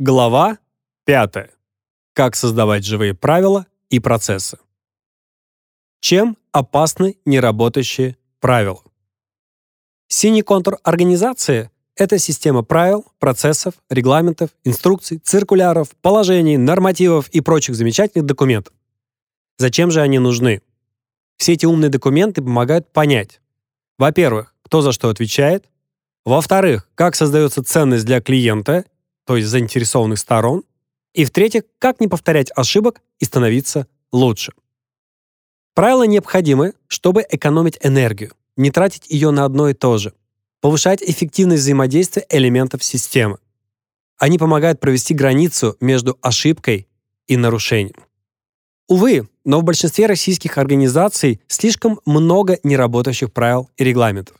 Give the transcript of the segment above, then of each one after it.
Глава 5. Как создавать живые правила и процессы. Чем опасны неработающие правила? Синий контур организации — это система правил, процессов, регламентов, инструкций, циркуляров, положений, нормативов и прочих замечательных документов. Зачем же они нужны? Все эти умные документы помогают понять, во-первых, кто за что отвечает, во-вторых, как создается ценность для клиента — то есть заинтересованных сторон, и в-третьих, как не повторять ошибок и становиться лучше. Правила необходимы, чтобы экономить энергию, не тратить ее на одно и то же, повышать эффективность взаимодействия элементов системы. Они помогают провести границу между ошибкой и нарушением. Увы, но в большинстве российских организаций слишком много неработающих правил и регламентов.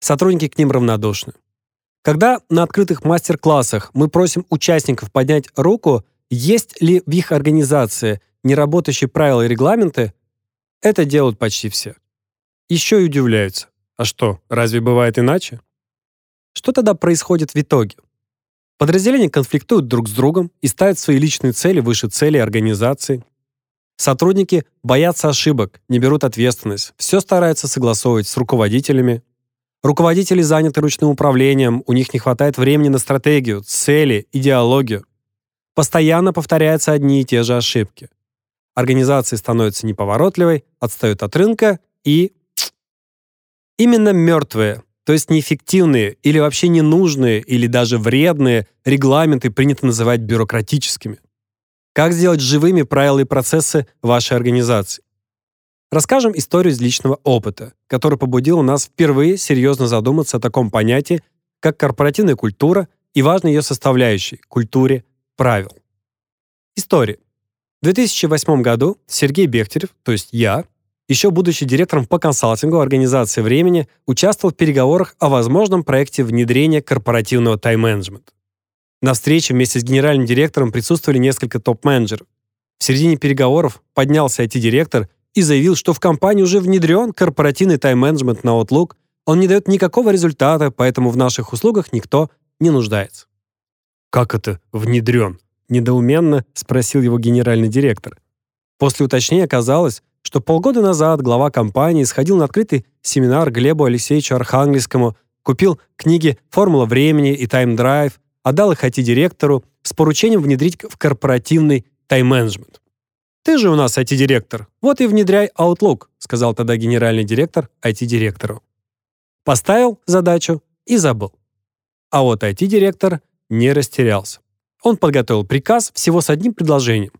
Сотрудники к ним равнодушны. Когда на открытых мастер-классах мы просим участников поднять руку, есть ли в их организации неработающие правила и регламенты, это делают почти все. Еще и удивляются. А что, разве бывает иначе? Что тогда происходит в итоге? Подразделения конфликтуют друг с другом и ставят свои личные цели выше целей организации. Сотрудники боятся ошибок, не берут ответственность, все стараются согласовывать с руководителями, Руководители заняты ручным управлением, у них не хватает времени на стратегию, цели, идеологию. Постоянно повторяются одни и те же ошибки. Организация становится неповоротливой, отстает от рынка и... Именно мертвые, то есть неэффективные или вообще ненужные или даже вредные регламенты принято называть бюрократическими. Как сделать живыми правила и процессы вашей организации? Расскажем историю из личного опыта, который побудил нас впервые серьезно задуматься о таком понятии, как корпоративная культура и важной ее составляющей – культуре правил. История. В 2008 году Сергей Бехтерев, то есть я, еще будучи директором по консалтингу организации времени, участвовал в переговорах о возможном проекте внедрения корпоративного тайм-менеджмента. На встрече вместе с генеральным директором присутствовали несколько топ-менеджеров. В середине переговоров поднялся IT-директор и заявил, что в компании уже внедрен корпоративный тайм-менеджмент на Outlook, он не дает никакого результата, поэтому в наших услугах никто не нуждается. «Как это внедрен?» — недоуменно спросил его генеральный директор. После уточнения оказалось, что полгода назад глава компании сходил на открытый семинар Глебу Алексеевичу Архангельскому, купил книги «Формула времени» и «Тайм-драйв», отдал их IT-директору с поручением внедрить в корпоративный тайм-менеджмент. «Ты же у нас IT-директор, вот и внедряй Outlook», сказал тогда генеральный директор IT-директору. Поставил задачу и забыл. А вот IT-директор не растерялся. Он подготовил приказ всего с одним предложением.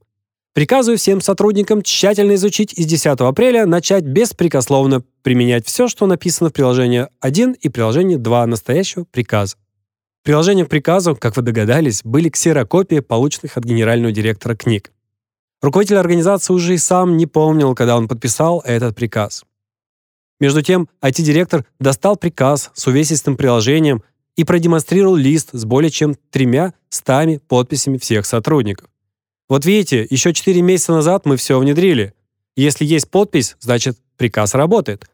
Приказываю всем сотрудникам тщательно изучить и с 10 апреля начать беспрекословно применять все, что написано в приложении 1 и приложении 2 настоящего приказа. Приложением к приказу, как вы догадались, были ксерокопии полученных от генерального директора книг. Руководитель организации уже и сам не помнил, когда он подписал этот приказ. Между тем, IT-директор достал приказ с увесистым приложением и продемонстрировал лист с более чем тремя стами подписями всех сотрудников. Вот видите, еще 4 месяца назад мы все внедрили. Если есть подпись, значит приказ работает.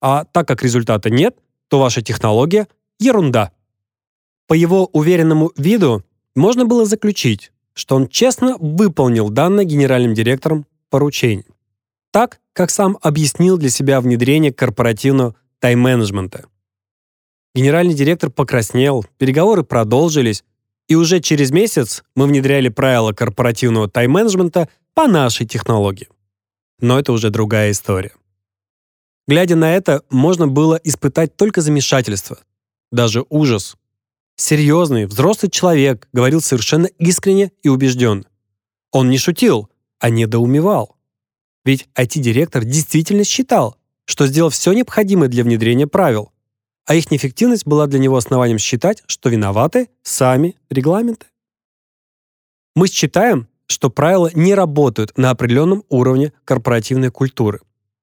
А так как результата нет, то ваша технология — ерунда. По его уверенному виду можно было заключить, что он честно выполнил данное генеральным директором поручение. Так, как сам объяснил для себя внедрение корпоративного тайм-менеджмента. Генеральный директор покраснел, переговоры продолжились, и уже через месяц мы внедряли правила корпоративного тайм-менеджмента по нашей технологии. Но это уже другая история. Глядя на это, можно было испытать только замешательство, даже ужас. Серьезный, взрослый человек говорил совершенно искренне и убежденно. Он не шутил, а недоумевал. Ведь IT-директор действительно считал, что сделал все необходимое для внедрения правил, а их неэффективность была для него основанием считать, что виноваты сами регламенты. Мы считаем, что правила не работают на определенном уровне корпоративной культуры,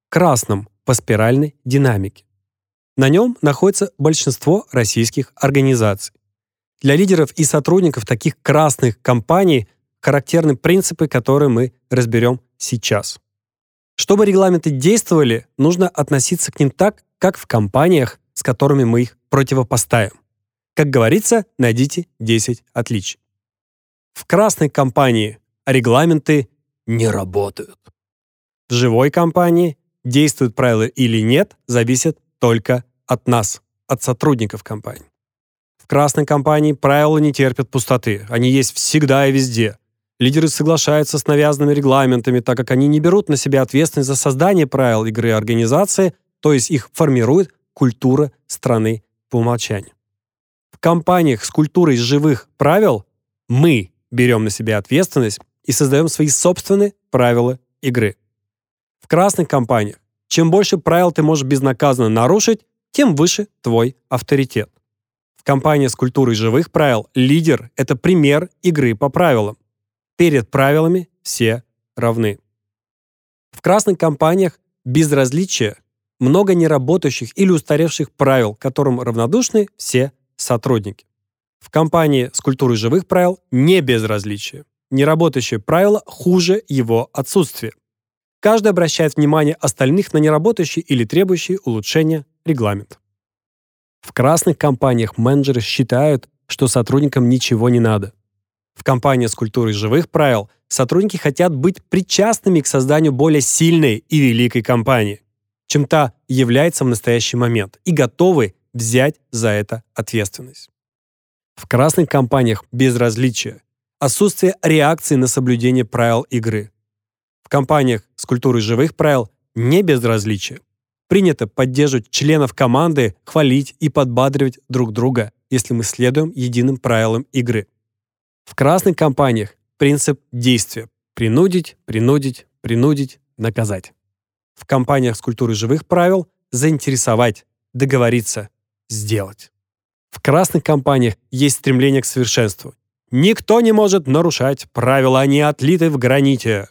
красном по спиральной динамике. На нем находится большинство российских организаций. Для лидеров и сотрудников таких красных компаний характерны принципы, которые мы разберем сейчас. Чтобы регламенты действовали, нужно относиться к ним так, как в компаниях, с которыми мы их противопоставим. Как говорится, найдите 10 отличий. В красной компании регламенты не работают. В живой компании действуют правила или нет, зависит только от нас, от сотрудников компании. Красной компании правила не терпят пустоты, они есть всегда и везде. Лидеры соглашаются с навязанными регламентами, так как они не берут на себя ответственность за создание правил игры организации, то есть их формирует культура страны по умолчанию. В компаниях с культурой живых правил мы берем на себя ответственность и создаем свои собственные правила игры. В красных компаниях чем больше правил ты можешь безнаказанно нарушить, тем выше твой авторитет. В компании с культурой живых правил лидер – это пример игры по правилам. Перед правилами все равны. В красных компаниях безразличие, много неработающих или устаревших правил, которым равнодушны все сотрудники. В компании с культурой живых правил не безразличие. Неработающее правило хуже его отсутствия. Каждый обращает внимание остальных на неработающий или требующий улучшения регламент. В красных компаниях менеджеры считают, что сотрудникам ничего не надо. В компании с культурой живых правил сотрудники хотят быть причастными к созданию более сильной и великой компании, чем та является в настоящий момент, и готовы взять за это ответственность. В красных компаниях безразличие, отсутствие реакции на соблюдение правил игры. В компаниях с культурой живых правил не безразличие. Принято поддерживать членов команды, хвалить и подбадривать друг друга, если мы следуем единым правилам игры. В красных компаниях принцип действия – принудить, принудить, принудить, наказать. В компаниях с культурой живых правил – заинтересовать, договориться, сделать. В красных компаниях есть стремление к совершенству. Никто не может нарушать правила, они отлиты в граните.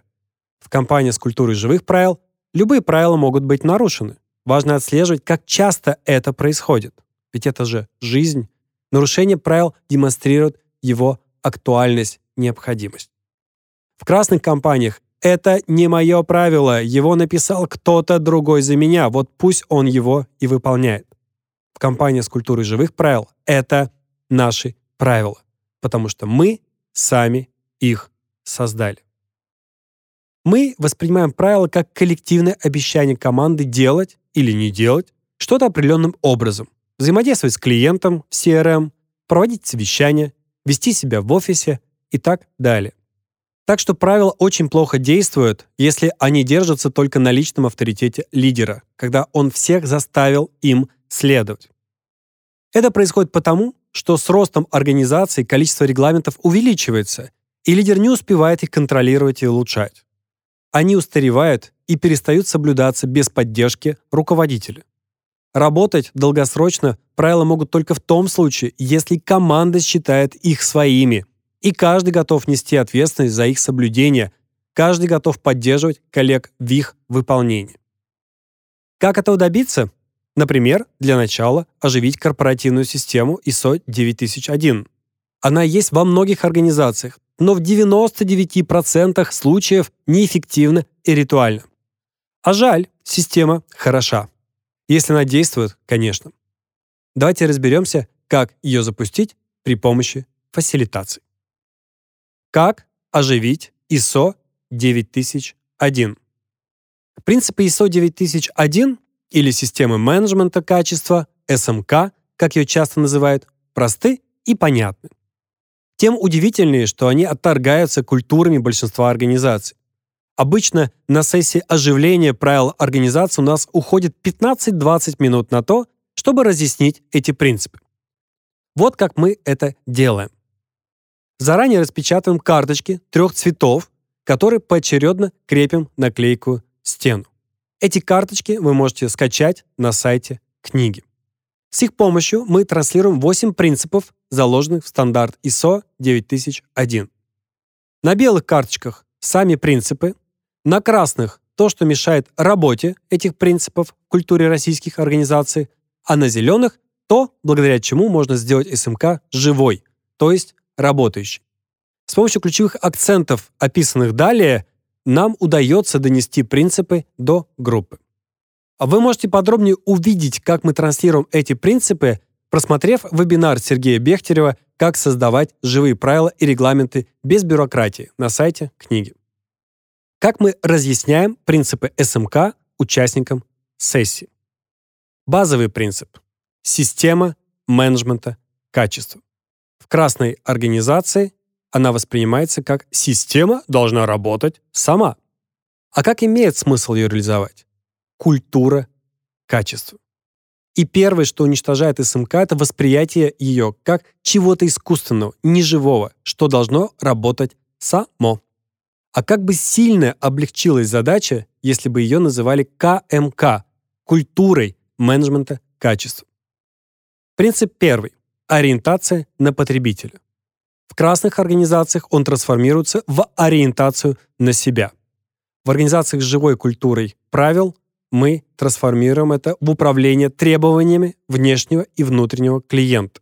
В компании с культурой живых правил любые правила могут быть нарушены. Важно отслеживать, как часто это происходит. Ведь это же жизнь. Нарушение правил демонстрирует его актуальность, необходимость. В красных компаниях это не мое правило, его написал кто-то другой за меня, вот пусть он его и выполняет. В компании с культурой живых правил это наши правила, потому что мы сами их создали. Мы воспринимаем правила как коллективное обещание команды делать или не делать что-то определенным образом, взаимодействовать с клиентом в CRM, проводить совещания, вести себя в офисе и так далее. Так что правила очень плохо действуют, если они держатся только на личном авторитете лидера, когда он всех заставил им следовать. Это происходит потому, что с ростом организации количество регламентов увеличивается, и лидер не успевает их контролировать и улучшать. Они устаревают и перестают соблюдаться без поддержки руководителя. Работать долгосрочно правила могут только в том случае, если команда считает их своими, и каждый готов нести ответственность за их соблюдение, каждый готов поддерживать коллег в их выполнении. Как этого добиться? Например, для начала оживить корпоративную систему ISO 9001. Она есть во многих организациях, но в 99% случаев неэффективна и ритуальна. А жаль, система хороша. Если она действует, конечно. Давайте разберемся, как ее запустить при помощи фасилитации. Как оживить ISO 9001? Принципы ISO 9001 или системы менеджмента качества, СМК, как ее часто называют, просты и понятны. Тем удивительнее, что они отторгаются культурами большинства организаций. Обычно на сессии оживления правил организации у нас уходит 15-20 минут на то, чтобы разъяснить эти принципы. Вот как мы это делаем. Заранее распечатываем карточки трех цветов, которые поочередно крепим на клейкую стену. Эти карточки вы можете скачать на сайте книги. С их помощью мы транслируем 8 принципов, заложенных в стандарт ISO 9001. На белых карточках сами принципы, на красных то, что мешает работе этих принципов в культуре российских организаций, а на зеленых то, благодаря чему можно сделать СМК живой, то есть работающий. С помощью ключевых акцентов, описанных далее, нам удается донести принципы до группы. А вы можете подробнее увидеть, как мы транслируем эти принципы, просмотрев вебинар Сергея Бехтерева «Как создавать живые правила и регламенты без бюрократии» на сайте книги. Как мы разъясняем принципы СМК участникам сессии? Базовый принцип – система менеджмента качества. В красной организации она воспринимается как система должна работать сама. А как имеет смысл ее реализовать? Культура качества. И первое, что уничтожает СМК, это восприятие ее как чего-то искусственного, неживого, что должно работать само. А как бы сильно облегчилась задача, если бы ее называли КМК – культурой менеджмента качества. Принцип первый – ориентация на потребителя. В красных организациях он трансформируется в ориентацию на себя. В организациях с живой культурой правил мы трансформируем это в управление требованиями внешнего и внутреннего клиента.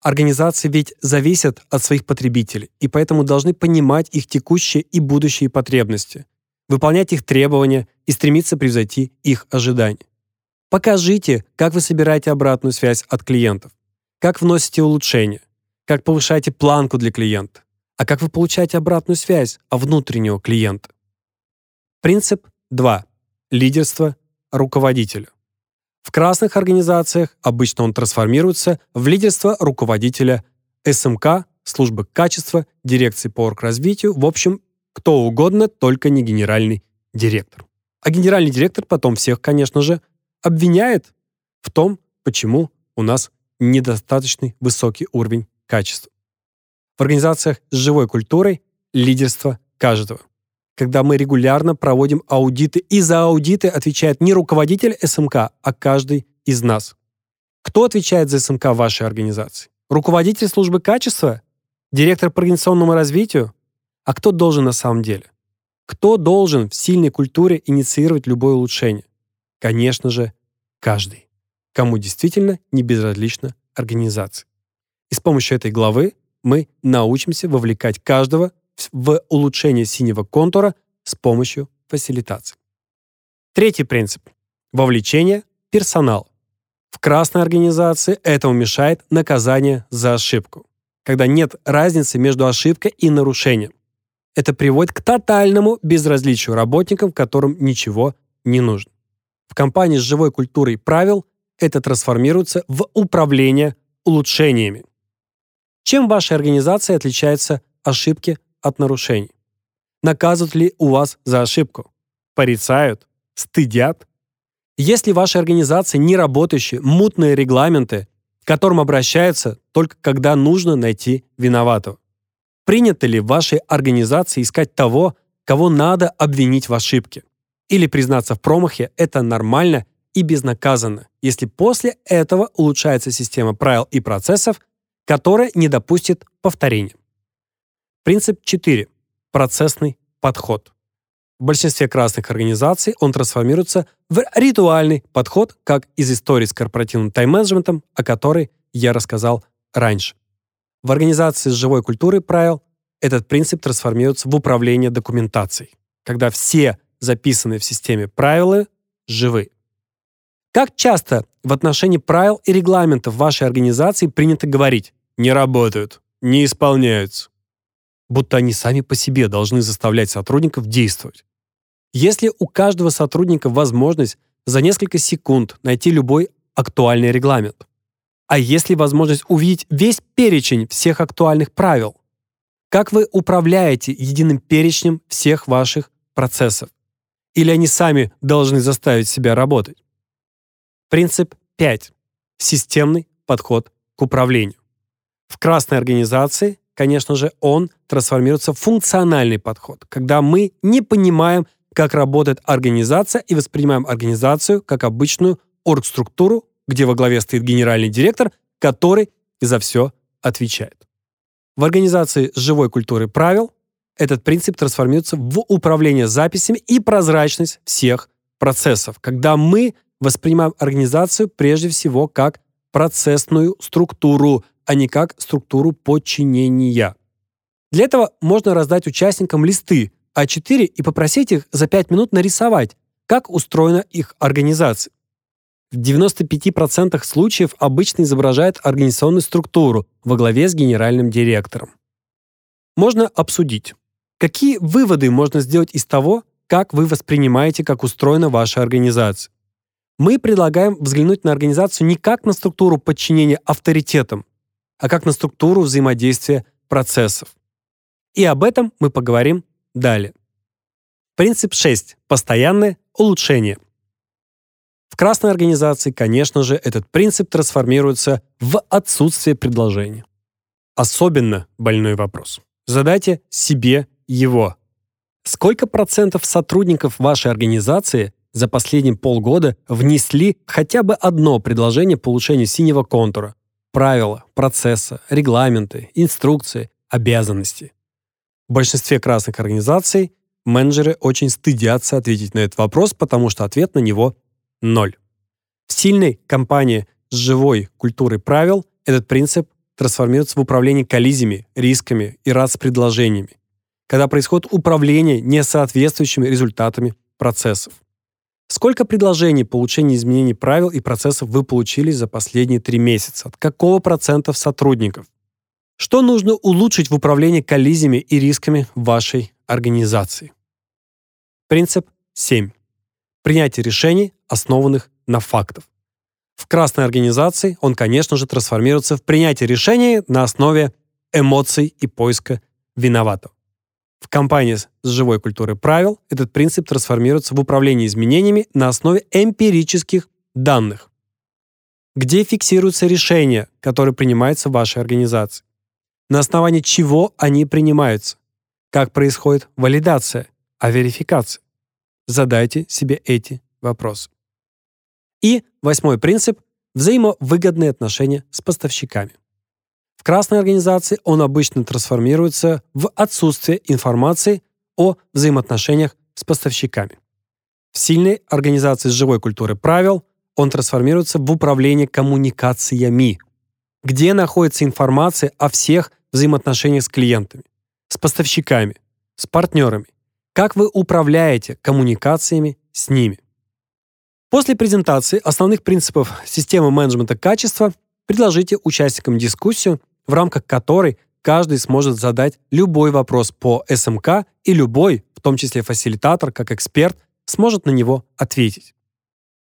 Организации ведь зависят от своих потребителей и поэтому должны понимать их текущие и будущие потребности, выполнять их требования и стремиться превзойти их ожидания. Покажите, как вы собираете обратную связь от клиентов, как вносите улучшения, как повышаете планку для клиента, а как вы получаете обратную связь от внутреннего клиента. Принцип 2. Лидерство руководителя. В красных организациях обычно он трансформируется в лидерство руководителя СМК, службы качества, дирекции по оргразвитию, в общем, кто угодно, только не генеральный директор. А генеральный директор потом всех, конечно же, обвиняет в том, почему у нас недостаточный высокий уровень качества. В организациях с живой культурой лидерство каждого когда мы регулярно проводим аудиты, и за аудиты отвечает не руководитель СМК, а каждый из нас. Кто отвечает за СМК в вашей организации? Руководитель службы качества? Директор по организационному развитию? А кто должен на самом деле? Кто должен в сильной культуре инициировать любое улучшение? Конечно же, каждый, кому действительно не безразлична организация. И с помощью этой главы мы научимся вовлекать каждого в улучшение синего контура с помощью фасилитации. Третий принцип – вовлечение персонала. В красной организации этому мешает наказание за ошибку, когда нет разницы между ошибкой и нарушением. Это приводит к тотальному безразличию работникам, которым ничего не нужно. В компании с живой культурой правил это трансформируется в управление улучшениями. Чем в вашей организации отличаются ошибки от нарушений? Наказывают ли у вас за ошибку? Порицают? Стыдят? Если в вашей организации не работающие мутные регламенты, к которым обращаются только когда нужно найти виноватого? Принято ли в вашей организации искать того, кого надо обвинить в ошибке? Или признаться в промахе – это нормально и безнаказанно, если после этого улучшается система правил и процессов, которая не допустит повторения. Принцип 4. Процессный подход. В большинстве красных организаций он трансформируется в ритуальный подход, как из истории с корпоративным тайм-менеджментом, о которой я рассказал раньше. В организации с живой культурой правил этот принцип трансформируется в управление документацией, когда все записанные в системе правила живы. Как часто в отношении правил и регламентов вашей организации принято говорить «не работают», «не исполняются», будто они сами по себе должны заставлять сотрудников действовать. Если у каждого сотрудника возможность за несколько секунд найти любой актуальный регламент, а если возможность увидеть весь перечень всех актуальных правил, как вы управляете единым перечнем всех ваших процессов? Или они сами должны заставить себя работать? Принцип 5. Системный подход к управлению. В красной организации конечно же, он трансформируется в функциональный подход, когда мы не понимаем, как работает организация и воспринимаем организацию как обычную оргструктуру, где во главе стоит генеральный директор, который за все отвечает. В организации с живой культурой правил этот принцип трансформируется в управление записями и прозрачность всех процессов, когда мы воспринимаем организацию прежде всего как процессную структуру, а не как структуру подчинения. Для этого можно раздать участникам листы А4 и попросить их за 5 минут нарисовать, как устроена их организация. в 95% случаев обычно изображает организационную структуру во главе с генеральным директором. Можно обсудить, какие выводы можно сделать из того, как вы воспринимаете, как устроена ваша организация. Мы предлагаем взглянуть на организацию не как на структуру подчинения авторитетам, а как на структуру взаимодействия процессов. И об этом мы поговорим далее. Принцип 6. Постоянное улучшение. В красной организации, конечно же, этот принцип трансформируется в отсутствие предложения. Особенно больной вопрос. Задайте себе его. Сколько процентов сотрудников вашей организации за последние полгода внесли хотя бы одно предложение по улучшению синего контура, правила, процесса, регламенты, инструкции, обязанности? В большинстве красных организаций менеджеры очень стыдятся ответить на этот вопрос, потому что ответ на него – ноль. В сильной компании с живой культурой правил этот принцип трансформируется в управление коллизиями, рисками и раз предложениями, когда происходит управление несоответствующими результатами процессов. Сколько предложений по улучшению изменений правил и процессов вы получили за последние три месяца? От какого процента сотрудников? Что нужно улучшить в управлении коллизиями и рисками вашей организации? Принцип 7. Принятие решений, основанных на фактах. В красной организации он, конечно же, трансформируется в принятие решений на основе эмоций и поиска виноватого. В компании с живой культурой правил этот принцип трансформируется в управление изменениями на основе эмпирических данных, где фиксируются решения, которые принимаются в вашей организации, на основании чего они принимаются, как происходит валидация, а верификация. Задайте себе эти вопросы. И восьмой принцип – взаимовыгодные отношения с поставщиками. Красной организации он обычно трансформируется в отсутствие информации о взаимоотношениях с поставщиками. В сильной организации с живой культурой правил он трансформируется в управление коммуникациями, где находится информация о всех взаимоотношениях с клиентами, с поставщиками, с партнерами, как вы управляете коммуникациями с ними. После презентации основных принципов системы менеджмента качества предложите участникам дискуссию, в рамках которой каждый сможет задать любой вопрос по СМК и любой, в том числе фасилитатор, как эксперт, сможет на него ответить.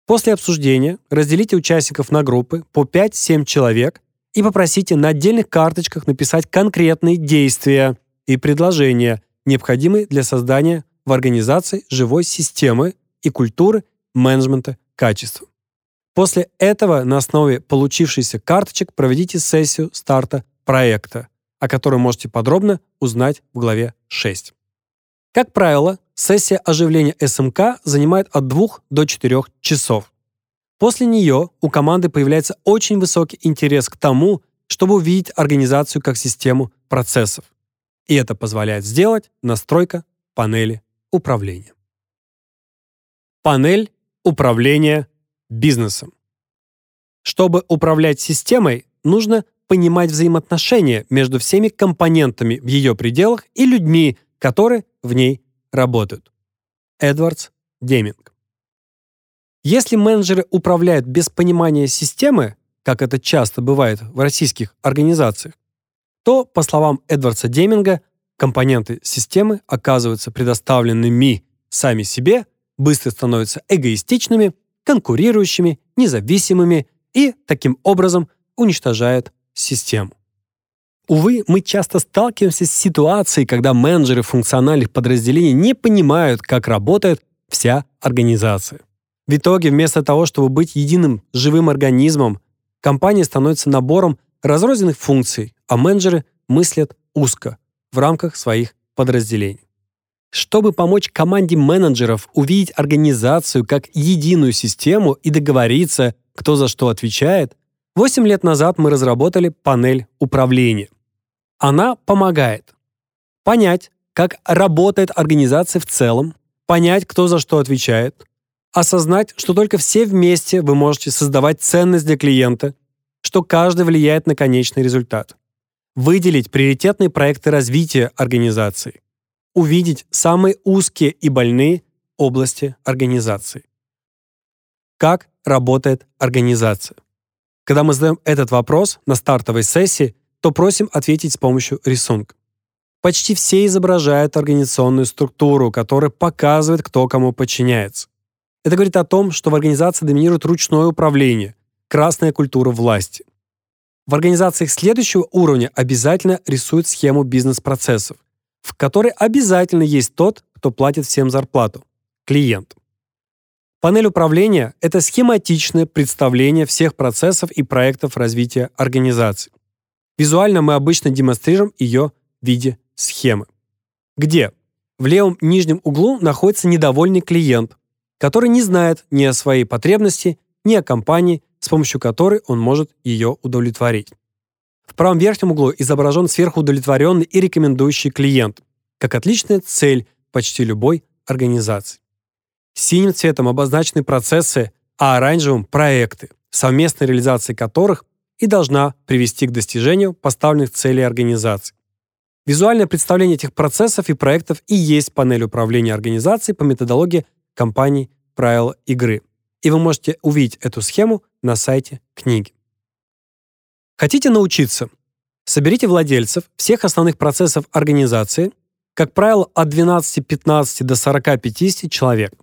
После обсуждения разделите участников на группы по 5-7 человек и попросите на отдельных карточках написать конкретные действия и предложения, необходимые для создания в организации живой системы и культуры менеджмента качества. После этого на основе получившихся карточек проведите сессию старта проекта, о которой можете подробно узнать в главе 6. Как правило, сессия оживления СМК занимает от 2 до 4 часов. После нее у команды появляется очень высокий интерес к тому, чтобы увидеть организацию как систему процессов. И это позволяет сделать настройка панели управления. Панель управления бизнесом. Чтобы управлять системой, нужно понимать взаимоотношения между всеми компонентами в ее пределах и людьми, которые в ней работают. Эдвардс Деминг. Если менеджеры управляют без понимания системы, как это часто бывает в российских организациях, то, по словам Эдвардса Деминга, компоненты системы оказываются предоставленными сами себе, быстро становятся эгоистичными, конкурирующими, независимыми и, таким образом, уничтожают систему. Увы, мы часто сталкиваемся с ситуацией, когда менеджеры функциональных подразделений не понимают, как работает вся организация. В итоге, вместо того, чтобы быть единым живым организмом, компания становится набором разрозненных функций, а менеджеры мыслят узко, в рамках своих подразделений. Чтобы помочь команде менеджеров увидеть организацию как единую систему и договориться, кто за что отвечает, 8 лет назад мы разработали панель управления. Она помогает понять, как работает организация в целом, понять, кто за что отвечает, осознать, что только все вместе вы можете создавать ценность для клиента, что каждый влияет на конечный результат выделить приоритетные проекты развития организации, увидеть самые узкие и больные области организации. как работает организация. Когда мы задаем этот вопрос на стартовой сессии, то просим ответить с помощью рисунка. Почти все изображают организационную структуру, которая показывает, кто кому подчиняется. Это говорит о том, что в организации доминирует ручное управление, красная культура власти. В организациях следующего уровня обязательно рисуют схему бизнес-процессов, в которой обязательно есть тот, кто платит всем зарплату – клиент. Панель управления – это схематичное представление всех процессов и проектов развития организации. Визуально мы обычно демонстрируем ее в виде схемы. Где? В левом нижнем углу находится недовольный клиент, который не знает ни о своей потребности, ни о компании, с помощью которой он может ее удовлетворить. В правом верхнем углу изображен сверхудовлетворенный и рекомендующий клиент, как отличная цель почти любой организации. Синим цветом обозначены процессы, а оранжевым – проекты, совместная реализация которых и должна привести к достижению поставленных целей организации. Визуальное представление этих процессов и проектов и есть панель управления организацией по методологии компаний правила игры. И вы можете увидеть эту схему на сайте книги. Хотите научиться? Соберите владельцев всех основных процессов организации, как правило, от 12-15 до 40-50 человек.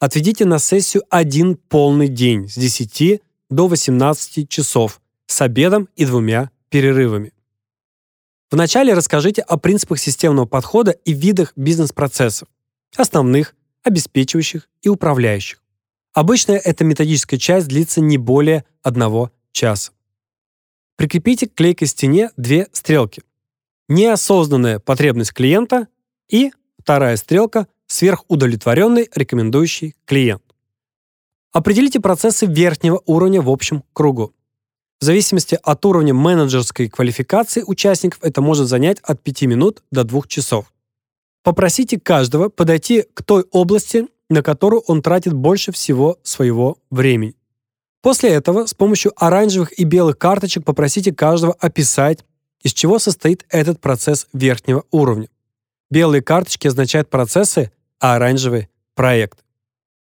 Отведите на сессию один полный день с 10 до 18 часов с обедом и двумя перерывами. Вначале расскажите о принципах системного подхода и видах бизнес-процессов, основных, обеспечивающих и управляющих. Обычно эта методическая часть длится не более одного часа. Прикрепите к клейкой стене две стрелки. Неосознанная потребность клиента и вторая стрелка сверхудовлетворенный рекомендующий клиент. Определите процессы верхнего уровня в общем кругу. В зависимости от уровня менеджерской квалификации участников это может занять от 5 минут до 2 часов. Попросите каждого подойти к той области, на которую он тратит больше всего своего времени. После этого с помощью оранжевых и белых карточек попросите каждого описать, из чего состоит этот процесс верхнего уровня. Белые карточки означают процессы, а оранжевые – проект.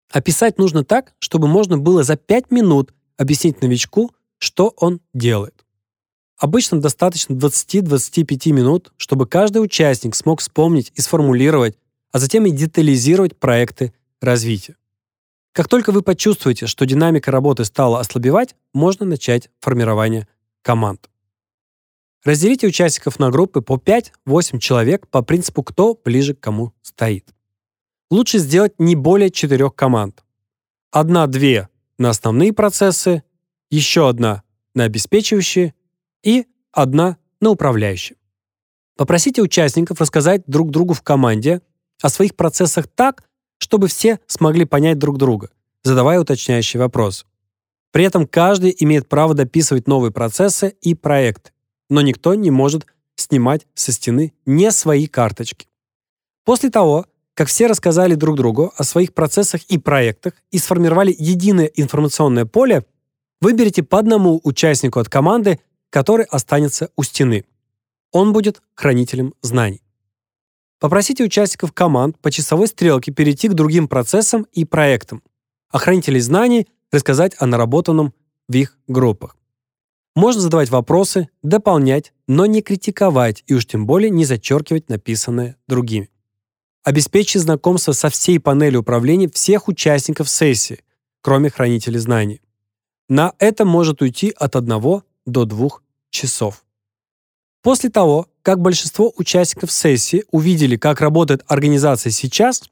Описать нужно так, чтобы можно было за 5 минут объяснить новичку, что он делает. Обычно достаточно 20-25 минут, чтобы каждый участник смог вспомнить и сформулировать, а затем и детализировать проекты развития. Как только вы почувствуете, что динамика работы стала ослабевать, можно начать формирование команд. Разделите участников на группы по 5-8 человек по принципу «кто ближе к кому стоит». Лучше сделать не более 4 команд. Одна-две на основные процессы, еще одна на обеспечивающие и одна на управляющие. Попросите участников рассказать друг другу в команде о своих процессах так, чтобы все смогли понять друг друга, задавая уточняющий вопрос. При этом каждый имеет право дописывать новые процессы и проекты, но никто не может снимать со стены не свои карточки. После того, как все рассказали друг другу о своих процессах и проектах и сформировали единое информационное поле, Выберите по одному участнику от команды, который останется у стены. Он будет хранителем знаний. Попросите участников команд по часовой стрелке перейти к другим процессам и проектам, а хранителей знаний рассказать о наработанном в их группах. Можно задавать вопросы, дополнять, но не критиковать и уж тем более не зачеркивать написанное другими. Обеспечьте знакомство со всей панелью управления всех участников сессии, кроме хранителей знаний. На это может уйти от 1 до 2 часов. После того, как большинство участников сессии увидели, как работает организация сейчас,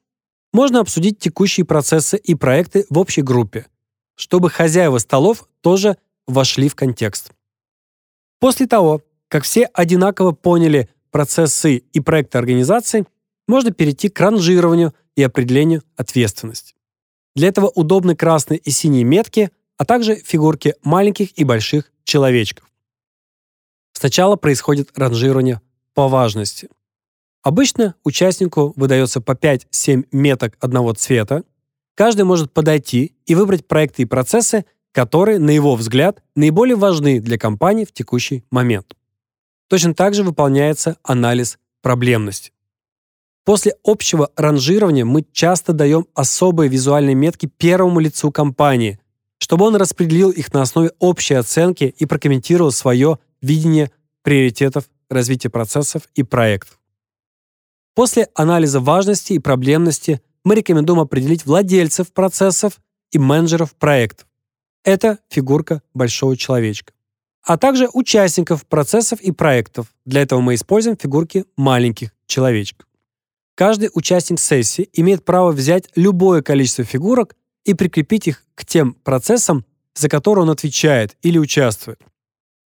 можно обсудить текущие процессы и проекты в общей группе, чтобы хозяева столов тоже вошли в контекст. После того, как все одинаково поняли процессы и проекты организации, можно перейти к ранжированию и определению ответственности. Для этого удобны красные и синие метки, а также фигурки маленьких и больших человечков. Сначала происходит ранжирование по важности. Обычно участнику выдается по 5-7 меток одного цвета. Каждый может подойти и выбрать проекты и процессы, которые, на его взгляд, наиболее важны для компании в текущий момент. Точно так же выполняется анализ проблемности. После общего ранжирования мы часто даем особые визуальные метки первому лицу компании, чтобы он распределил их на основе общей оценки и прокомментировал свое видение приоритетов развития процессов и проектов. После анализа важности и проблемности мы рекомендуем определить владельцев процессов и менеджеров проектов. Это фигурка большого человечка. А также участников процессов и проектов. Для этого мы используем фигурки маленьких человечков. Каждый участник сессии имеет право взять любое количество фигурок и прикрепить их к тем процессам, за которые он отвечает или участвует,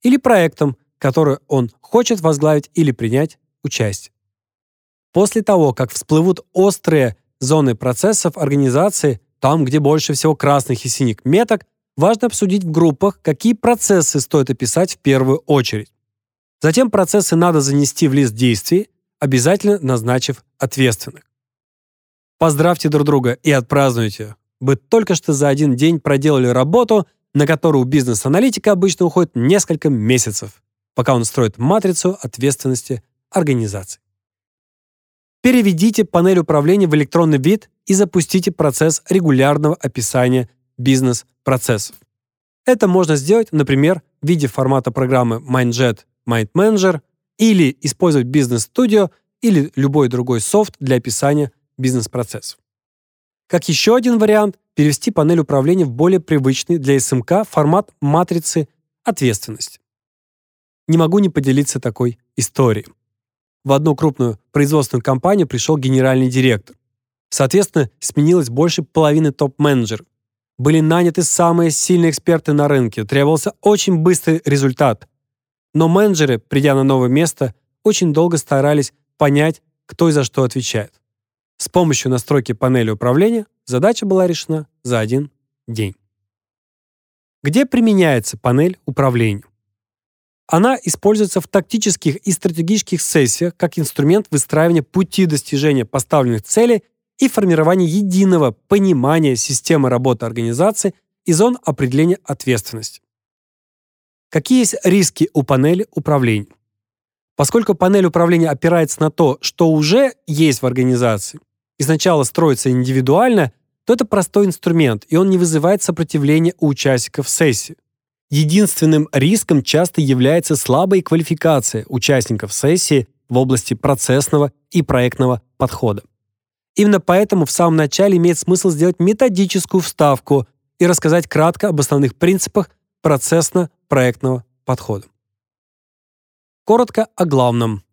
или проектам, которые он хочет возглавить или принять участие. После того, как всплывут острые зоны процессов организации, там, где больше всего красных и синих меток, важно обсудить в группах, какие процессы стоит описать в первую очередь. Затем процессы надо занести в лист действий, обязательно назначив ответственных. Поздравьте друг друга и отпразднуйте. Вы только что за один день проделали работу, на которую у бизнес-аналитика обычно уходит несколько месяцев, пока он строит матрицу ответственности организации. Переведите панель управления в электронный вид и запустите процесс регулярного описания бизнес-процессов. Это можно сделать, например, в виде формата программы MindJet Mind Manager или использовать Business Studio или любой другой софт для описания бизнес-процессов. Как еще один вариант, перевести панель управления в более привычный для СМК формат матрицы ответственности. Не могу не поделиться такой историей. В одну крупную производственную компанию пришел генеральный директор. Соответственно, сменилось больше половины топ-менеджеров. Были наняты самые сильные эксперты на рынке, требовался очень быстрый результат. Но менеджеры, придя на новое место, очень долго старались понять, кто и за что отвечает. С помощью настройки панели управления задача была решена за один день. Где применяется панель управления? Она используется в тактических и стратегических сессиях как инструмент выстраивания пути достижения поставленных целей и формирования единого понимания системы работы организации и зон определения ответственности. Какие есть риски у панели управления? Поскольку панель управления опирается на то, что уже есть в организации, и сначала строится индивидуально, то это простой инструмент, и он не вызывает сопротивления у участников сессии. Единственным риском часто является слабая квалификация участников сессии в области процессного и проектного подхода. Именно поэтому в самом начале имеет смысл сделать методическую вставку и рассказать кратко об основных принципах процессно-проектного подхода. Коротко о главном.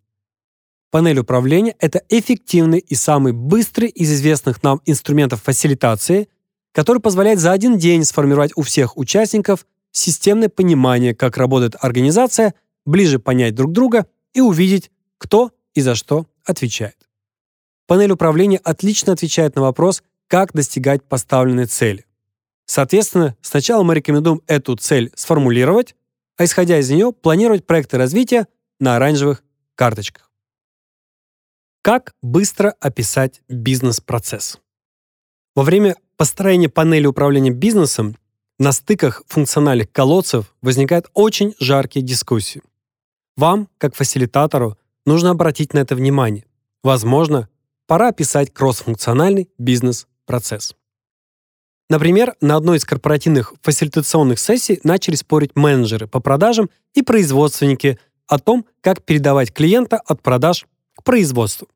Панель управления — это эффективный и самый быстрый из известных нам инструментов фасилитации, который позволяет за один день сформировать у всех участников системное понимание, как работает организация, ближе понять друг друга и увидеть, кто и за что отвечает. Панель управления отлично отвечает на вопрос, как достигать поставленной цели. Соответственно, сначала мы рекомендуем эту цель сформулировать, а исходя из нее планировать проекты развития на оранжевых карточках. Как быстро описать бизнес-процесс? Во время построения панели управления бизнесом на стыках функциональных колодцев возникают очень жаркие дискуссии. Вам, как фасилитатору, нужно обратить на это внимание. Возможно, пора описать кроссфункциональный бизнес-процесс. Например, на одной из корпоративных фасилитационных сессий начали спорить менеджеры по продажам и производственники о том, как передавать клиента от продаж к производству.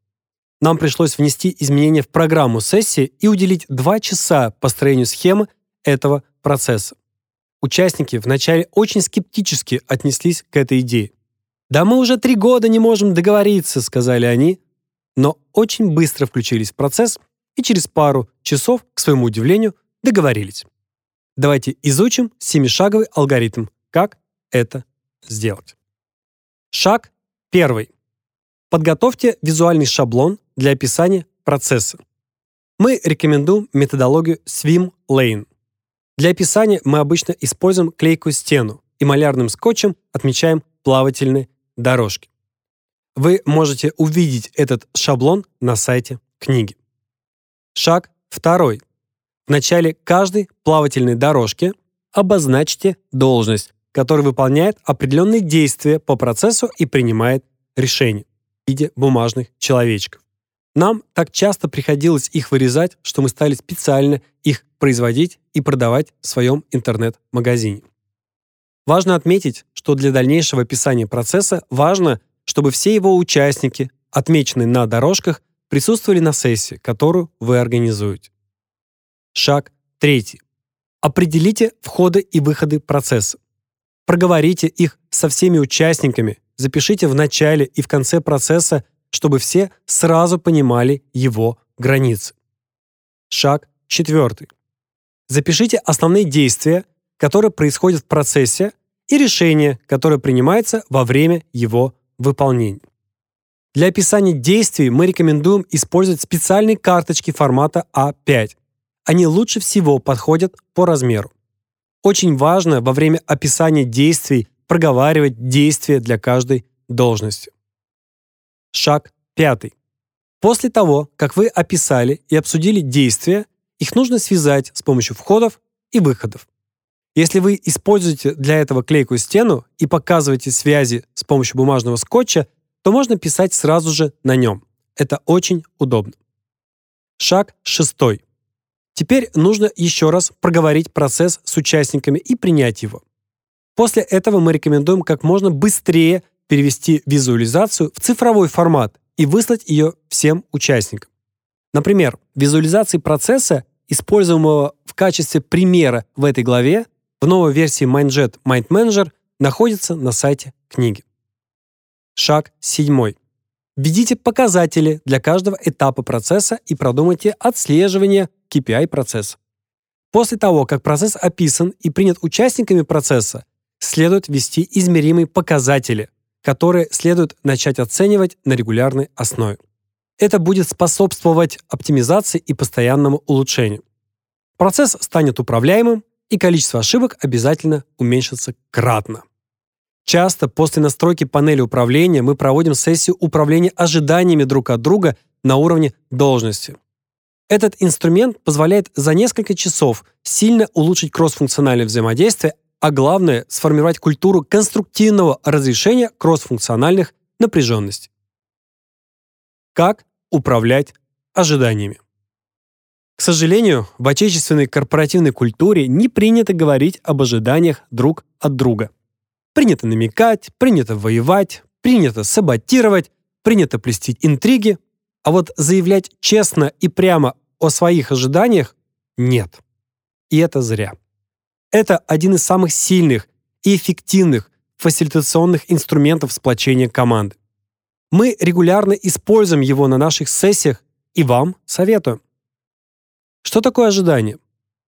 Нам пришлось внести изменения в программу сессии и уделить два часа построению схемы этого процесса. Участники вначале очень скептически отнеслись к этой идее. «Да мы уже три года не можем договориться», — сказали они, но очень быстро включились в процесс и через пару часов, к своему удивлению, договорились. Давайте изучим семишаговый алгоритм, как это сделать. Шаг первый. Подготовьте визуальный шаблон для описания процесса. Мы рекомендуем методологию Swim Lane. Для описания мы обычно используем клейкую стену и малярным скотчем отмечаем плавательные дорожки. Вы можете увидеть этот шаблон на сайте книги. Шаг второй. В начале каждой плавательной дорожки обозначьте должность, которая выполняет определенные действия по процессу и принимает решения в виде бумажных человечков. Нам так часто приходилось их вырезать, что мы стали специально их производить и продавать в своем интернет-магазине. Важно отметить, что для дальнейшего описания процесса важно, чтобы все его участники, отмеченные на дорожках, присутствовали на сессии, которую вы организуете. Шаг третий. Определите входы и выходы процесса. Проговорите их со всеми участниками, запишите в начале и в конце процесса, чтобы все сразу понимали его границы. Шаг четвертый. Запишите основные действия, которые происходят в процессе, и решение, которое принимается во время его выполнения. Для описания действий мы рекомендуем использовать специальные карточки формата А5. Они лучше всего подходят по размеру. Очень важно во время описания действий проговаривать действия для каждой должности. Шаг пятый. После того, как вы описали и обсудили действия, их нужно связать с помощью входов и выходов. Если вы используете для этого клейкую стену и показываете связи с помощью бумажного скотча, то можно писать сразу же на нем. Это очень удобно. Шаг шестой. Теперь нужно еще раз проговорить процесс с участниками и принять его. После этого мы рекомендуем как можно быстрее перевести визуализацию в цифровой формат и выслать ее всем участникам. Например, визуализации процесса, используемого в качестве примера в этой главе, в новой версии MindJet Mind Manager находится на сайте книги. Шаг 7. Введите показатели для каждого этапа процесса и продумайте отслеживание KPI процесса. После того, как процесс описан и принят участниками процесса, следует ввести измеримые показатели, которые следует начать оценивать на регулярной основе. Это будет способствовать оптимизации и постоянному улучшению. Процесс станет управляемым, и количество ошибок обязательно уменьшится кратно. Часто после настройки панели управления мы проводим сессию управления ожиданиями друг от друга на уровне должности. Этот инструмент позволяет за несколько часов сильно улучшить кроссфункциональное взаимодействие, а главное – сформировать культуру конструктивного разрешения кроссфункциональных напряженностей. Как управлять ожиданиями? К сожалению, в отечественной корпоративной культуре не принято говорить об ожиданиях друг от друга. Принято намекать, принято воевать, принято саботировать, принято плести интриги, а вот заявлять честно и прямо о своих ожиданиях нет. И это зря. Это один из самых сильных и эффективных фасилитационных инструментов сплочения команды. Мы регулярно используем его на наших сессиях и вам советуем. Что такое ожидание?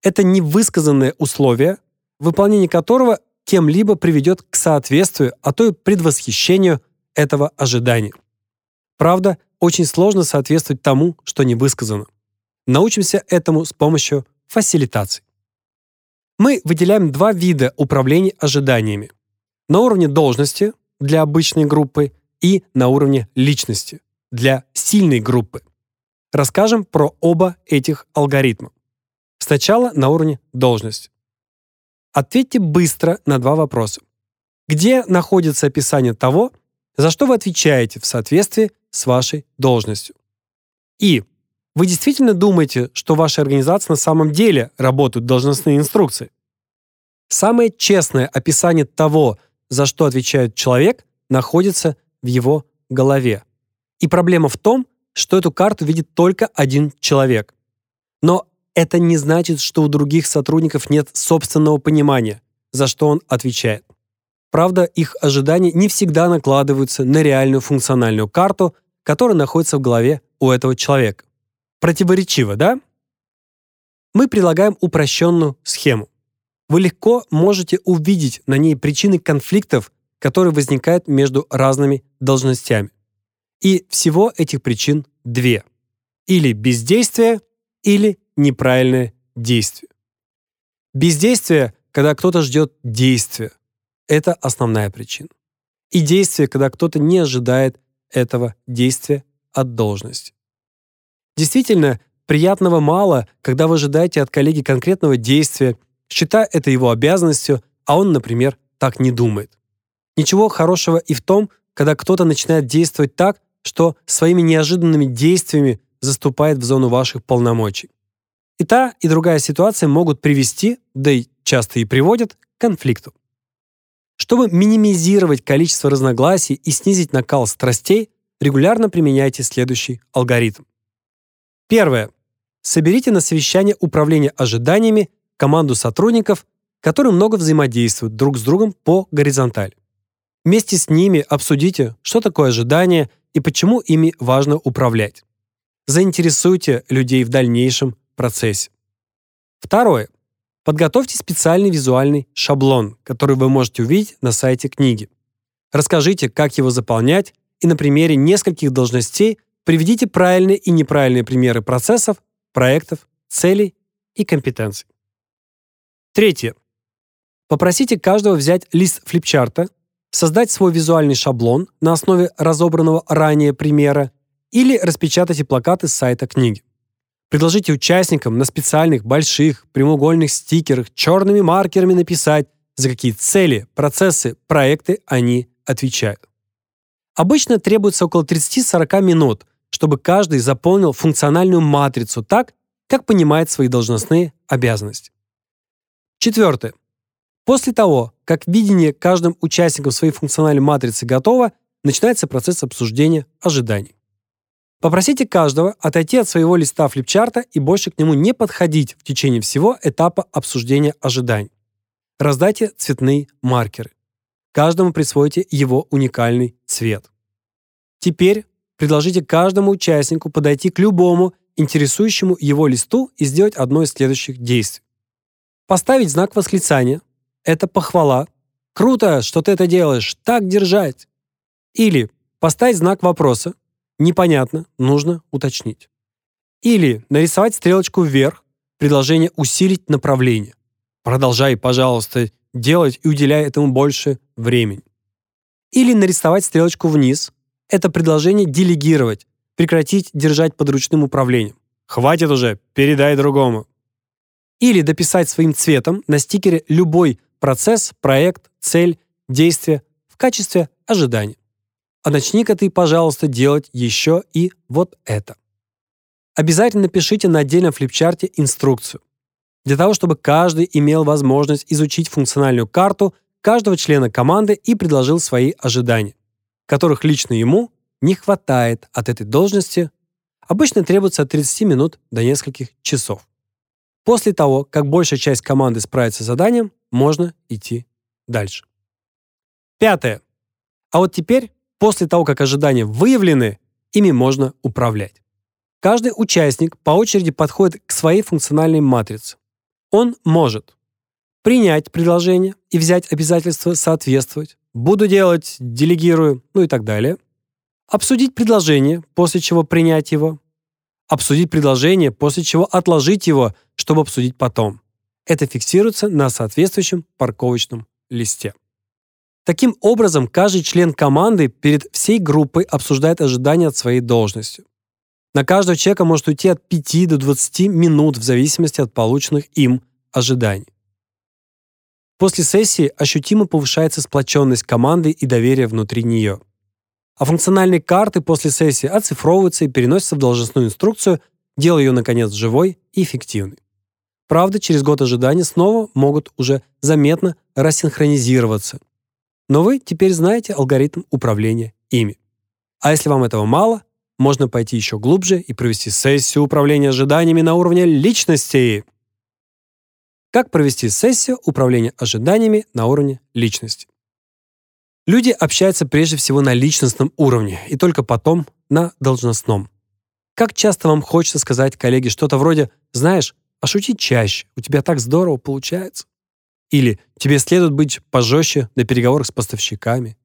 Это невысказанное условие, выполнение которого кем-либо приведет к соответствию, а то и предвосхищению этого ожидания. Правда, очень сложно соответствовать тому, что не высказано. Научимся этому с помощью фасилитации. Мы выделяем два вида управления ожиданиями. На уровне должности для обычной группы и на уровне личности для сильной группы. Расскажем про оба этих алгоритма. Сначала на уровне должности. Ответьте быстро на два вопроса. Где находится описание того, за что вы отвечаете в соответствии с вашей должностью? И вы действительно думаете, что в вашей организации на самом деле работают должностные инструкции? Самое честное описание того, за что отвечает человек, находится в его голове. И проблема в том, что эту карту видит только один человек. Но это не значит, что у других сотрудников нет собственного понимания, за что он отвечает. Правда, их ожидания не всегда накладываются на реальную функциональную карту, которая находится в голове у этого человека. Противоречиво, да? Мы прилагаем упрощенную схему. Вы легко можете увидеть на ней причины конфликтов, которые возникают между разными должностями. И всего этих причин две. Или бездействие, или неправильное действие. Бездействие, когда кто-то ждет действия. Это основная причина. И действие, когда кто-то не ожидает этого действия от должности. Действительно, приятного мало, когда вы ожидаете от коллеги конкретного действия, считая это его обязанностью, а он, например, так не думает. Ничего хорошего и в том, когда кто-то начинает действовать так, что своими неожиданными действиями заступает в зону ваших полномочий. И та, и другая ситуация могут привести, да и часто и приводят, к конфликту. Чтобы минимизировать количество разногласий и снизить накал страстей, регулярно применяйте следующий алгоритм. Первое. Соберите на совещание управления ожиданиями команду сотрудников, которые много взаимодействуют друг с другом по горизонтали. Вместе с ними обсудите, что такое ожидание и почему ими важно управлять. Заинтересуйте людей в дальнейшем процессе. Второе. Подготовьте специальный визуальный шаблон, который вы можете увидеть на сайте книги. Расскажите, как его заполнять, и на примере нескольких должностей приведите правильные и неправильные примеры процессов, проектов, целей и компетенций. Третье. Попросите каждого взять лист флипчарта, создать свой визуальный шаблон на основе разобранного ранее примера или распечатайте плакаты с сайта книги. Предложите участникам на специальных больших прямоугольных стикерах черными маркерами написать, за какие цели, процессы, проекты они отвечают. Обычно требуется около 30-40 минут, чтобы каждый заполнил функциональную матрицу так, как понимает свои должностные обязанности. Четвертое. После того, как видение каждым участником своей функциональной матрицы готово, начинается процесс обсуждения ожиданий. Попросите каждого отойти от своего листа флипчарта и больше к нему не подходить в течение всего этапа обсуждения ожиданий. Раздайте цветные маркеры. Каждому присвойте его уникальный цвет. Теперь предложите каждому участнику подойти к любому интересующему его листу и сделать одно из следующих действий. Поставить знак восклицания – это похвала. «Круто, что ты это делаешь! Так держать!» Или поставить знак вопроса непонятно, нужно уточнить. Или нарисовать стрелочку вверх, предложение усилить направление. Продолжай, пожалуйста, делать и уделяй этому больше времени. Или нарисовать стрелочку вниз. Это предложение делегировать, прекратить держать под ручным управлением. Хватит уже, передай другому. Или дописать своим цветом на стикере любой процесс, проект, цель, действие в качестве ожидания а начни-ка ты, пожалуйста, делать еще и вот это. Обязательно пишите на отдельном флипчарте инструкцию. Для того, чтобы каждый имел возможность изучить функциональную карту каждого члена команды и предложил свои ожидания, которых лично ему не хватает от этой должности, обычно требуется от 30 минут до нескольких часов. После того, как большая часть команды справится с заданием, можно идти дальше. Пятое. А вот теперь После того, как ожидания выявлены, ими можно управлять. Каждый участник по очереди подходит к своей функциональной матрице. Он может принять предложение и взять обязательство соответствовать, буду делать, делегирую, ну и так далее. Обсудить предложение, после чего принять его. Обсудить предложение, после чего отложить его, чтобы обсудить потом. Это фиксируется на соответствующем парковочном листе. Таким образом, каждый член команды перед всей группой обсуждает ожидания от своей должности. На каждого человека может уйти от 5 до 20 минут в зависимости от полученных им ожиданий. После сессии ощутимо повышается сплоченность команды и доверие внутри нее. А функциональные карты после сессии оцифровываются и переносятся в должностную инструкцию, делая ее, наконец, живой и эффективной. Правда, через год ожидания снова могут уже заметно рассинхронизироваться, но вы теперь знаете алгоритм управления ими. А если вам этого мало, можно пойти еще глубже и провести сессию управления ожиданиями на уровне личности. Как провести сессию управления ожиданиями на уровне личности? Люди общаются прежде всего на личностном уровне и только потом на должностном. Как часто вам хочется сказать коллеге что-то вроде «Знаешь, а шути чаще, у тебя так здорово получается». Или тебе следует быть пожестче на переговорах с поставщиками.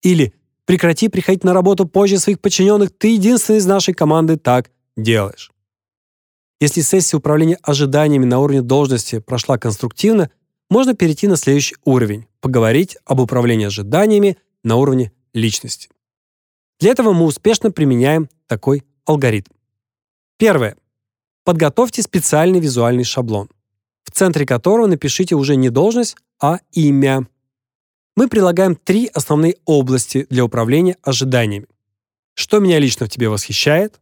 Или прекрати приходить на работу позже своих подчиненных, ты единственный из нашей команды так делаешь. Если сессия управления ожиданиями на уровне должности прошла конструктивно, можно перейти на следующий уровень – поговорить об управлении ожиданиями на уровне личности. Для этого мы успешно применяем такой алгоритм. Первое. Подготовьте специальный визуальный шаблон в центре которого напишите уже не должность, а имя. Мы прилагаем три основные области для управления ожиданиями. Что меня лично в тебе восхищает?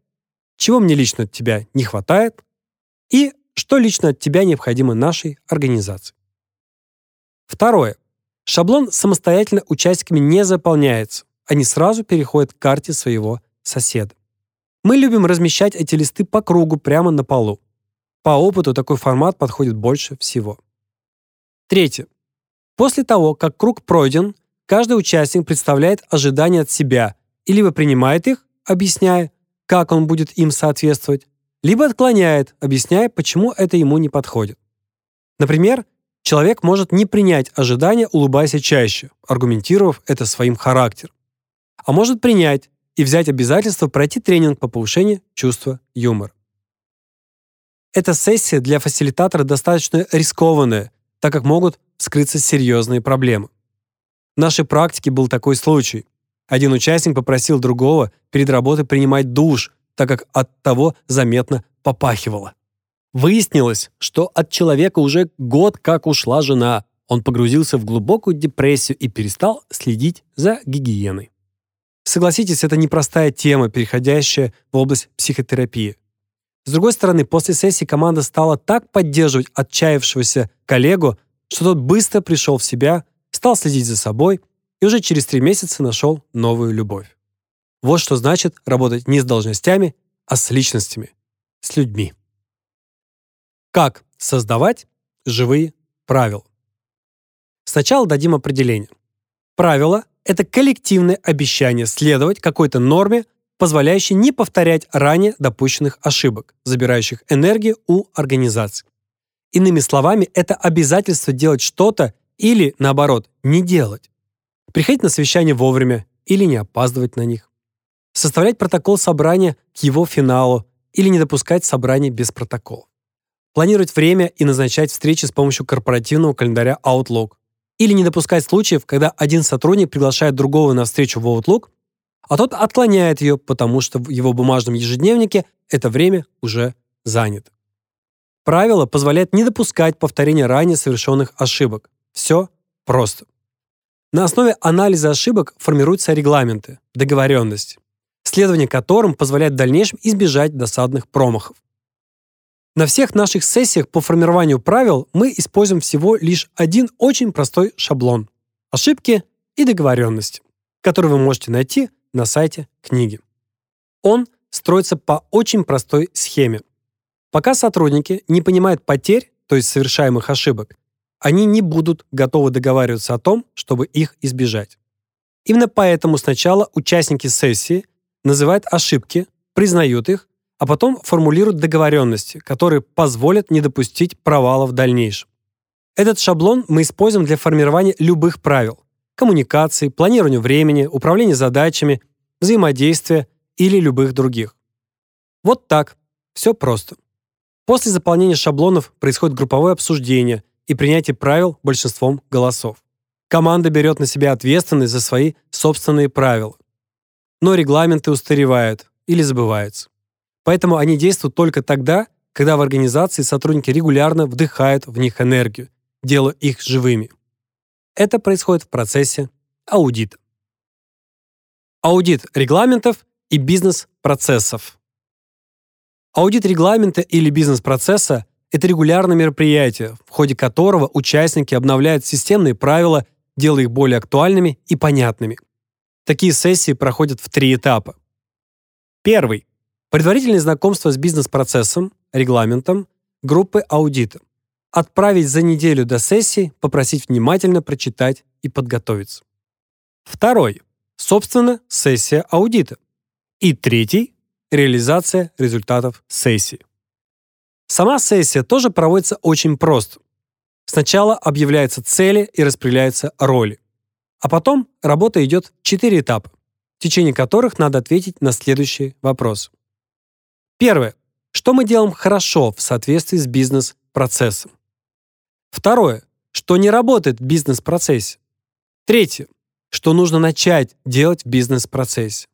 Чего мне лично от тебя не хватает и что лично от тебя необходимо нашей организации. Второе. Шаблон самостоятельно участниками не заполняется, они сразу переходят к карте своего соседа. Мы любим размещать эти листы по кругу прямо на полу. По опыту такой формат подходит больше всего. Третье. После того, как круг пройден, каждый участник представляет ожидания от себя и либо принимает их, объясняя, как он будет им соответствовать, либо отклоняет, объясняя, почему это ему не подходит. Например, человек может не принять ожидания, улыбаясь чаще, аргументировав это своим характером. А может принять и взять обязательство пройти тренинг по повышению чувства юмора. Эта сессия для фасилитатора достаточно рискованная, так как могут скрыться серьезные проблемы. В нашей практике был такой случай. Один участник попросил другого перед работой принимать душ, так как от того заметно попахивало. Выяснилось, что от человека уже год как ушла жена. Он погрузился в глубокую депрессию и перестал следить за гигиеной. Согласитесь, это непростая тема, переходящая в область психотерапии. С другой стороны, после сессии команда стала так поддерживать отчаявшегося коллегу, что тот быстро пришел в себя, стал следить за собой уже через три месяца нашел новую любовь. Вот что значит работать не с должностями, а с личностями, с людьми. Как создавать живые правила? Сначала дадим определение. Правило – это коллективное обещание следовать какой-то норме, позволяющей не повторять ранее допущенных ошибок, забирающих энергию у организации. Иными словами, это обязательство делать что-то или, наоборот, не делать. Приходить на совещание вовремя или не опаздывать на них. Составлять протокол собрания к его финалу или не допускать собраний без протокола. Планировать время и назначать встречи с помощью корпоративного календаря Outlook. Или не допускать случаев, когда один сотрудник приглашает другого на встречу в Outlook, а тот отклоняет ее, потому что в его бумажном ежедневнике это время уже занято. Правило позволяет не допускать повторения ранее совершенных ошибок. Все просто. На основе анализа ошибок формируются регламенты, договоренности, следование которым позволяет в дальнейшем избежать досадных промахов. На всех наших сессиях по формированию правил мы используем всего лишь один очень простой шаблон – ошибки и договоренности, который вы можете найти на сайте книги. Он строится по очень простой схеме – Пока сотрудники не понимают потерь, то есть совершаемых ошибок, они не будут готовы договариваться о том, чтобы их избежать. Именно поэтому сначала участники сессии называют ошибки, признают их, а потом формулируют договоренности, которые позволят не допустить провала в дальнейшем. Этот шаблон мы используем для формирования любых правил – коммуникации, планирования времени, управления задачами, взаимодействия или любых других. Вот так. Все просто. После заполнения шаблонов происходит групповое обсуждение и принятие правил большинством голосов. Команда берет на себя ответственность за свои собственные правила. Но регламенты устаревают или забываются. Поэтому они действуют только тогда, когда в организации сотрудники регулярно вдыхают в них энергию, делая их живыми. Это происходит в процессе аудита. Аудит регламентов и бизнес-процессов. Аудит регламента или бизнес-процесса – это регулярное мероприятие, в ходе которого участники обновляют системные правила, делая их более актуальными и понятными. Такие сессии проходят в три этапа. Первый – предварительное знакомство с бизнес-процессом, регламентом, группы аудита. Отправить за неделю до сессии, попросить внимательно прочитать и подготовиться. Второй – собственно, сессия аудита. И третий реализация результатов сессии. Сама сессия тоже проводится очень просто. Сначала объявляются цели и распределяются роли. А потом работа идет в четыре этапа, в течение которых надо ответить на следующие вопросы. Первое. Что мы делаем хорошо в соответствии с бизнес-процессом? Второе. Что не работает в бизнес-процессе? Третье. Что нужно начать делать в бизнес-процессе?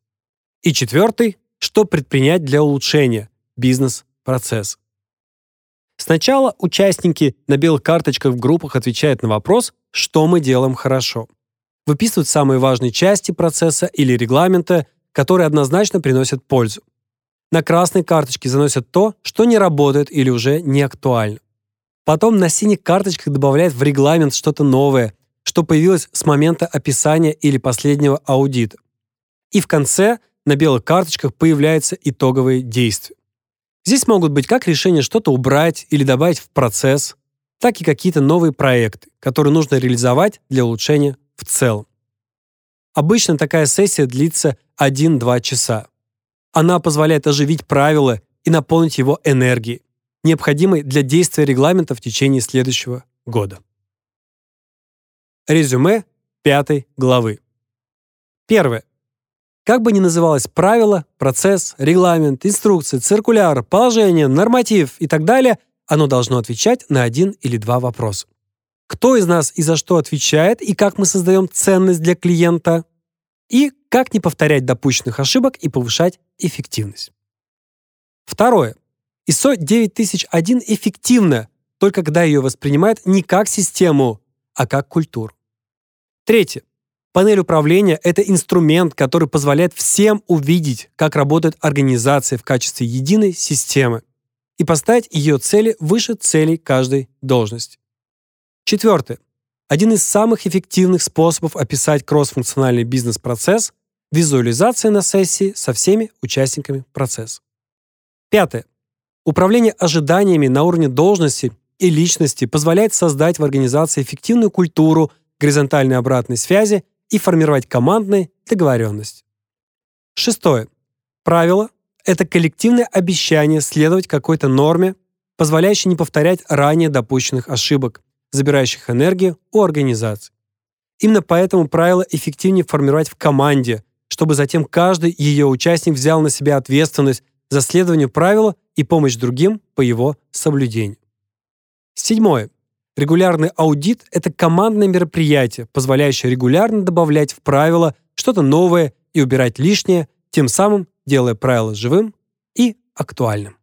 И четвертый что предпринять для улучшения бизнес-процесса. Сначала участники на белых карточках в группах отвечают на вопрос, что мы делаем хорошо. Выписывают самые важные части процесса или регламента, которые однозначно приносят пользу. На красной карточке заносят то, что не работает или уже не актуально. Потом на синих карточках добавляют в регламент что-то новое, что появилось с момента описания или последнего аудита. И в конце на белых карточках появляются итоговые действия. Здесь могут быть как решение что-то убрать или добавить в процесс, так и какие-то новые проекты, которые нужно реализовать для улучшения в целом. Обычно такая сессия длится 1-2 часа. Она позволяет оживить правила и наполнить его энергией, необходимой для действия регламента в течение следующего года. Резюме пятой главы. Первое. Как бы ни называлось правило, процесс, регламент, инструкция, циркуляр, положение, норматив и так далее, оно должно отвечать на один или два вопроса. Кто из нас и за что отвечает, и как мы создаем ценность для клиента, и как не повторять допущенных ошибок и повышать эффективность. Второе. ISO 9001 эффективна, только когда ее воспринимают не как систему, а как культуру. Третье. Панель управления — это инструмент, который позволяет всем увидеть, как работает организация в качестве единой системы и поставить ее цели выше целей каждой должности. Четвертое. Один из самых эффективных способов описать кроссфункциональный бизнес-процесс — визуализация на сессии со всеми участниками процесса. Пятое. Управление ожиданиями на уровне должности и личности позволяет создать в организации эффективную культуру горизонтальной обратной связи и формировать командные договоренности. Шестое. Правило — это коллективное обещание следовать какой-то норме, позволяющей не повторять ранее допущенных ошибок, забирающих энергию у организации. Именно поэтому правило эффективнее формировать в команде, чтобы затем каждый ее участник взял на себя ответственность за следование правила и помощь другим по его соблюдению. Седьмое. Регулярный аудит — это командное мероприятие, позволяющее регулярно добавлять в правила что-то новое и убирать лишнее, тем самым делая правило живым и актуальным.